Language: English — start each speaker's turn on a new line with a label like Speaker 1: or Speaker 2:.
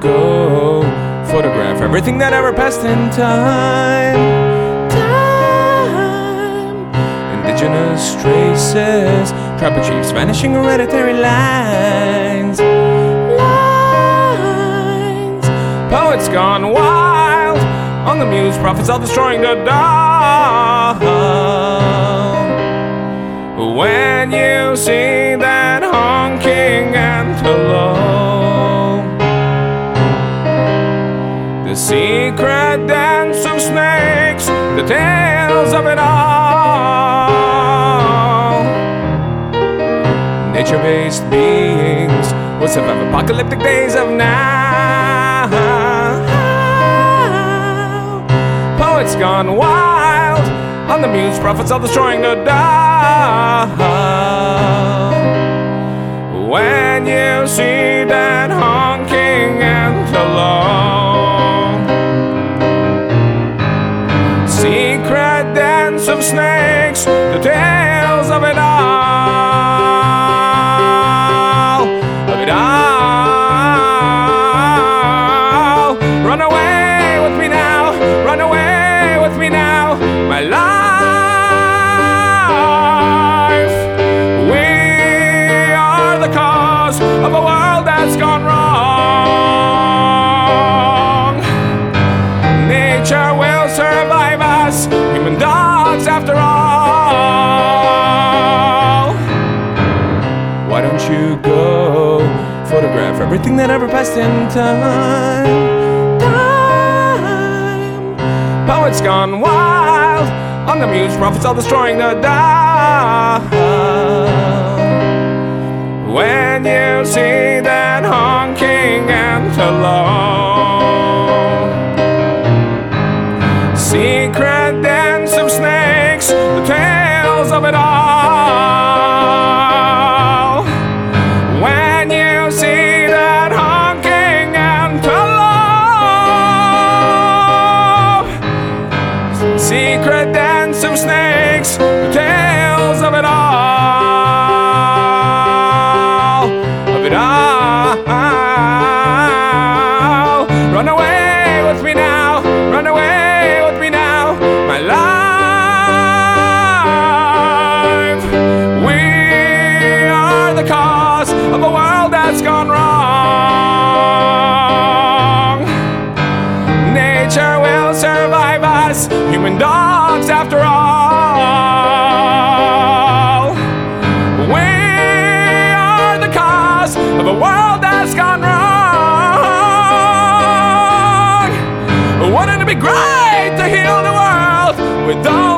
Speaker 1: go photograph everything that ever passed in time. Time. Indigenous traces, tribal chiefs, vanishing hereditary lines. Lines. Poets gone wild on the muse, prophets all destroying the dawn. When you see secret dance of snakes, the tales of it all. Nature based beings will survive apocalyptic days of now. Poets gone wild on the muse, prophets all destroying the dawn. Snakes, the tales of it all, photograph everything that ever passed in time? Time. Poets gone wild on the muse, prophets all destroying the dawn. When you see that honking antelope, secret dance of snakes, the tales of it all. Run away with me now, great to heal the world with only